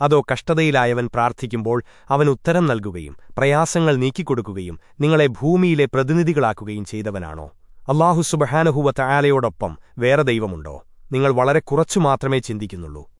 അതോ കഷ്ടതയിലായവൻ പ്രാർത്ഥിക്കുമ്പോൾ അവൻ ഉത്തരം നൽകുകയും പ്രയാസങ്ങൾ നീക്കിക്കൊടുക്കുകയും നിങ്ങളെ ഭൂമിയിലെ പ്രതിനിധികളാക്കുകയും ചെയ്തവനാണോ? അള്ളാഹു സുബഹാനഹുവ തയാലയോടൊപ്പം വേറെ ദൈവമുണ്ടോ? നിങ്ങൾ വളരെ കുറച്ചു മാത്രമേ ചിന്തിക്കുന്നുള്ളൂ.